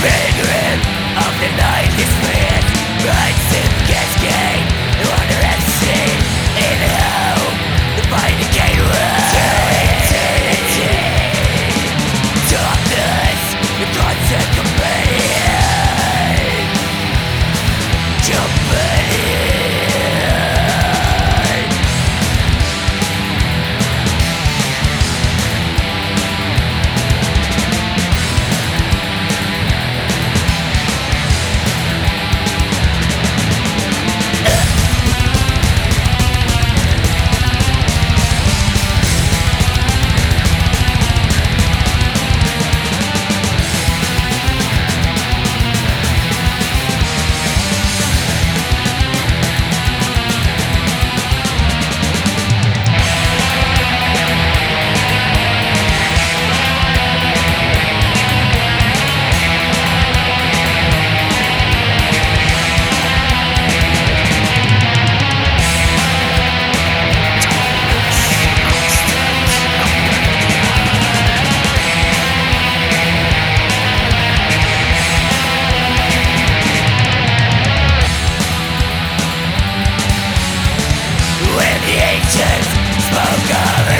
Penguin of the night is red Rides in cascade the ancients spoke of